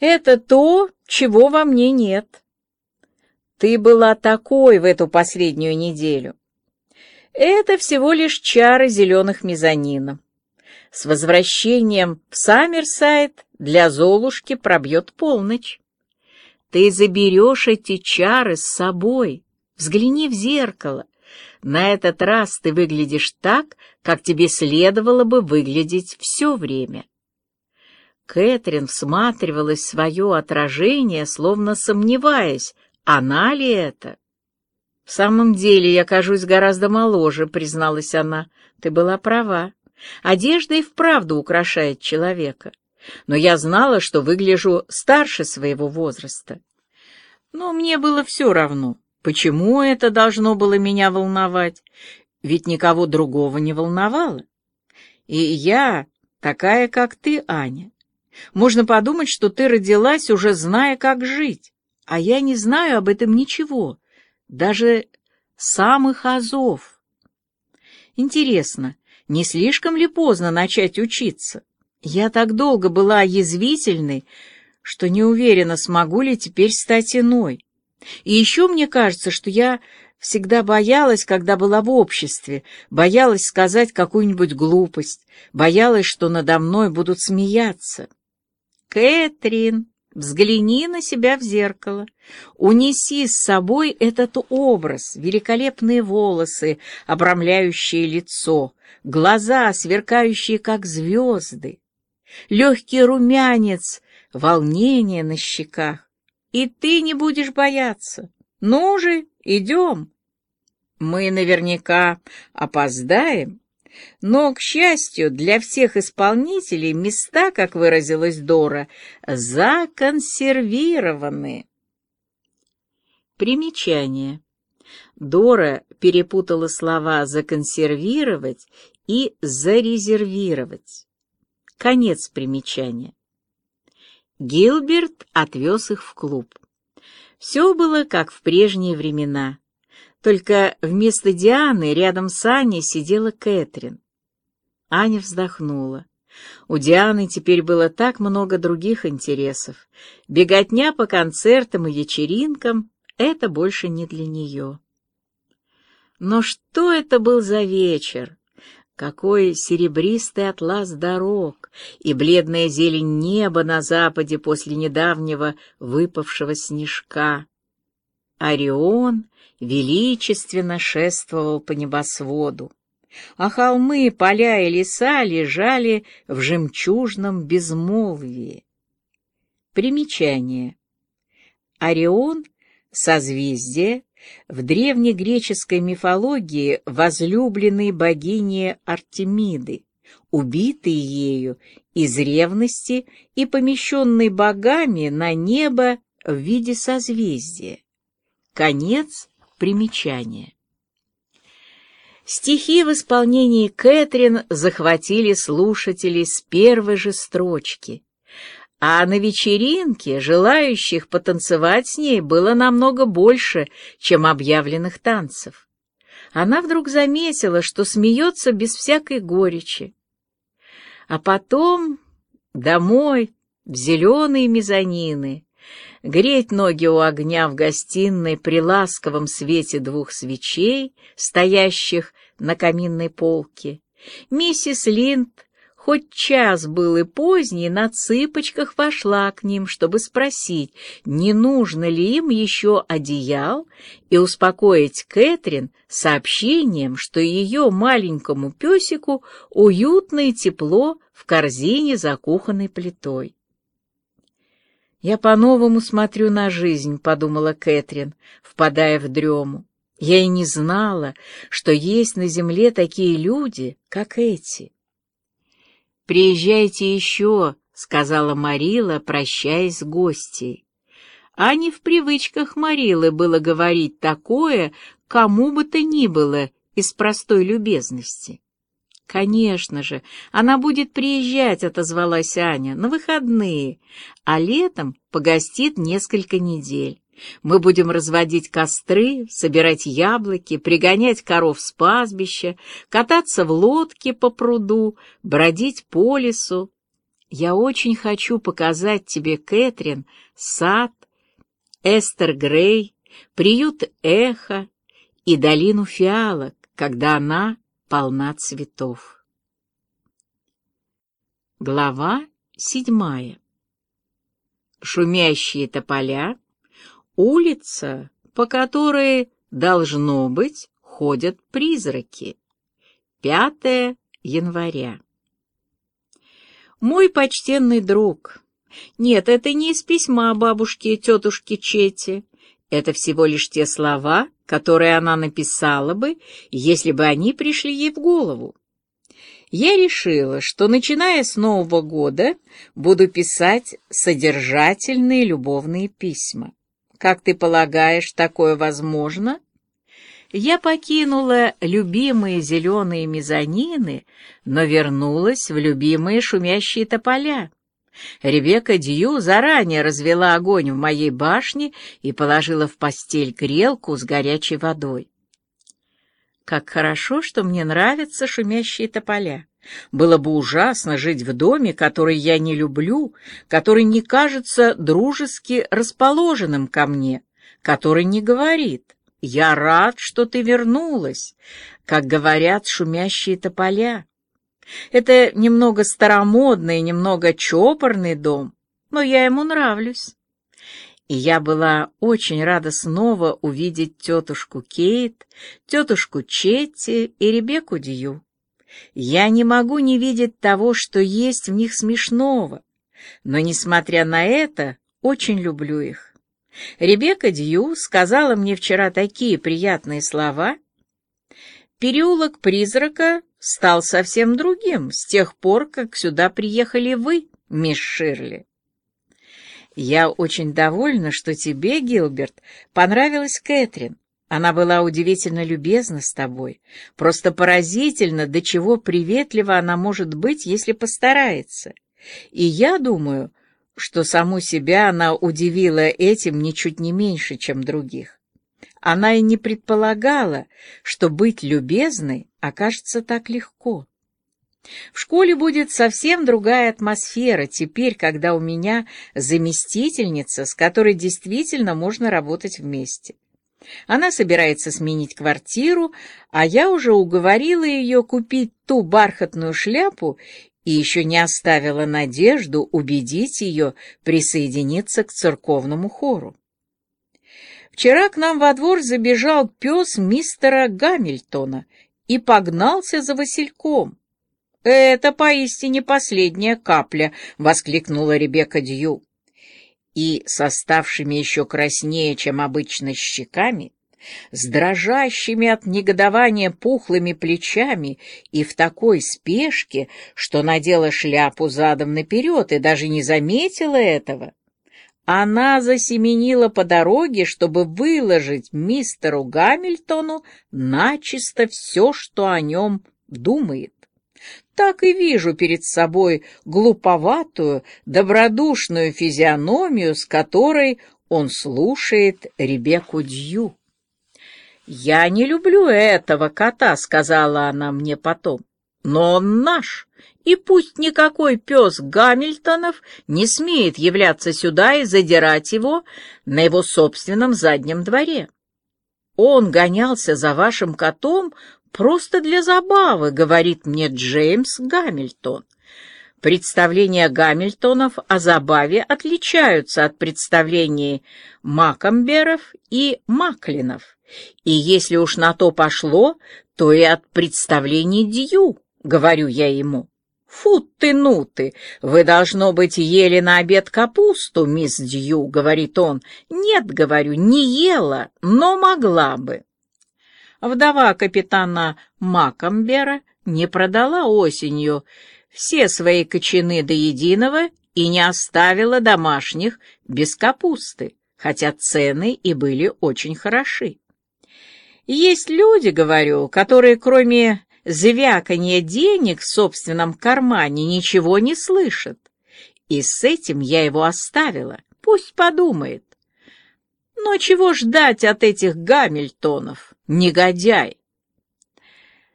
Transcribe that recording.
Это то, чего во мне нет. Ты была такой в эту последнюю неделю. Это всего лишь чары зеленых мезонинов. С возвращением в Саммерсайд для Золушки пробьет полночь. Ты заберешь эти чары с собой. Взгляни в зеркало. На этот раз ты выглядишь так, как тебе следовало бы выглядеть все время. Кэтрин всматривалась в свое отражение, словно сомневаясь, она ли это. «В самом деле я кажусь гораздо моложе», — призналась она. «Ты была права. Одежда и вправду украшает человека. Но я знала, что выгляжу старше своего возраста. Но мне было все равно. Почему это должно было меня волновать? Ведь никого другого не волновало. И я такая, как ты, Аня. Можно подумать, что ты родилась, уже зная, как жить. А я не знаю об этом ничего даже самых азов. Интересно, не слишком ли поздно начать учиться? Я так долго была язвительной, что не уверена, смогу ли теперь стать иной. И еще мне кажется, что я всегда боялась, когда была в обществе, боялась сказать какую-нибудь глупость, боялась, что надо мной будут смеяться. «Кэтрин!» Взгляни на себя в зеркало. Унеси с собой этот образ, великолепные волосы, обрамляющие лицо, глаза, сверкающие, как звезды, легкий румянец, волнение на щеках. И ты не будешь бояться. Ну же, идем. Мы наверняка опоздаем, но, к счастью, для всех исполнителей места, как выразилась Дора, законсервированы. Примечание. Дора перепутала слова «законсервировать» и «зарезервировать». Конец примечания. Гилберт отвез их в клуб. Все было как в прежние времена. Только вместо Дианы рядом с Аней сидела Кэтрин. Аня вздохнула. У Дианы теперь было так много других интересов. Беготня по концертам и вечеринкам — это больше не для нее. Но что это был за вечер? Какой серебристый атлас дорог и бледная зелень неба на западе после недавнего выпавшего снежка. Орион величественно шествовал по небосводу, а холмы, поля и леса лежали в жемчужном безмолвии. Примечание. Орион — созвездие, в древнегреческой мифологии возлюбленной богини Артемиды, убитой ею из ревности и помещенной богами на небо в виде созвездия. Конец примечания. Стихи в исполнении Кэтрин захватили слушателей с первой же строчки, а на вечеринке желающих потанцевать с ней было намного больше, чем объявленных танцев. Она вдруг заметила, что смеется без всякой горечи. А потом домой, в зеленые мезонины, греть ноги у огня в гостиной при ласковом свете двух свечей, стоящих на каминной полке. Миссис Линд, хоть час был и поздний, на цыпочках вошла к ним, чтобы спросить, не нужно ли им еще одеял, и успокоить Кэтрин сообщением, что ее маленькому песику уютно и тепло в корзине за кухонной плитой. «Я по-новому смотрю на жизнь», — подумала Кэтрин, впадая в дрему. «Я и не знала, что есть на земле такие люди, как эти». «Приезжайте еще», — сказала Марила, прощаясь с гостей. А не в привычках Марилы было говорить такое, кому бы то ни было, из простой любезности. «Конечно же, она будет приезжать», — отозвалась Аня, — «на выходные, а летом погостит несколько недель. Мы будем разводить костры, собирать яблоки, пригонять коров с пастбища, кататься в лодке по пруду, бродить по лесу. Я очень хочу показать тебе, Кэтрин, сад, Эстер Грей, приют Эхо и долину фиалок, когда она полна цветов. Глава седьмая. Шумящие тополя, улица, по которой, должно быть, ходят призраки. 5 января. Мой почтенный друг. Нет, это не из письма бабушки и тетушки Чети. Это всего лишь те слова, которые она написала бы, если бы они пришли ей в голову. Я решила, что, начиная с Нового года, буду писать содержательные любовные письма. Как ты полагаешь, такое возможно? Я покинула любимые зеленые мезонины, но вернулась в любимые шумящие тополя. Ребекка Дью заранее развела огонь в моей башне и положила в постель грелку с горячей водой. Как хорошо, что мне нравятся шумящие тополя. Было бы ужасно жить в доме, который я не люблю, который не кажется дружески расположенным ко мне, который не говорит «Я рад, что ты вернулась», как говорят шумящие тополя. Это немного старомодный, немного чопорный дом, но я ему нравлюсь. И я была очень рада снова увидеть тетушку Кейт, тетушку Четти и Ребекку Дью. Я не могу не видеть того, что есть в них смешного, но, несмотря на это, очень люблю их. Ребекка Дью сказала мне вчера такие приятные слова. Переулок призрака стал совсем другим с тех пор, как сюда приехали вы, мисс Ширли. Я очень довольна, что тебе, Гилберт, понравилась Кэтрин. Она была удивительно любезна с тобой. Просто поразительно, до чего приветлива она может быть, если постарается. И я думаю, что саму себя она удивила этим ничуть не меньше, чем других. Она и не предполагала, что быть любезной окажется так легко. В школе будет совсем другая атмосфера теперь, когда у меня заместительница, с которой действительно можно работать вместе. Она собирается сменить квартиру, а я уже уговорила ее купить ту бархатную шляпу и еще не оставила надежду убедить ее присоединиться к церковному хору. Вчера к нам во двор забежал пес мистера Гамильтона и погнался за Васильком. «Это поистине последняя капля!» — воскликнула Ребекка Дью. И, с оставшими еще краснее, чем обычно, щеками, с дрожащими от негодования пухлыми плечами и в такой спешке, что надела шляпу задом наперед и даже не заметила этого. Она засеменила по дороге, чтобы выложить мистеру Гамильтону начисто все, что о нем думает. Так и вижу перед собой глуповатую, добродушную физиономию, с которой он слушает Ребекку Дью. «Я не люблю этого кота», — сказала она мне потом. «Но он наш, и пусть никакой пес Гамильтонов не смеет являться сюда и задирать его на его собственном заднем дворе. Он гонялся за вашим котом просто для забавы», — говорит мне Джеймс Гамильтон. Представления Гамильтонов о забаве отличаются от представлений Макамберов и Маклинов. И если уж на то пошло, то и от представлений Дью, говорю я ему. «Фу ты, ну ты! Вы, должно быть, ели на обед капусту, мисс Дью», — говорит он. «Нет, — говорю, — не ела, но могла бы». Вдова капитана Макамбера не продала осенью все свои кочаны до единого и не оставила домашних без капусты, хотя цены и были очень хороши. Есть люди, говорю, которые кроме звяканья денег в собственном кармане ничего не слышат. И с этим я его оставила. Пусть подумает. Но чего ждать от этих Гамильтонов, негодяй?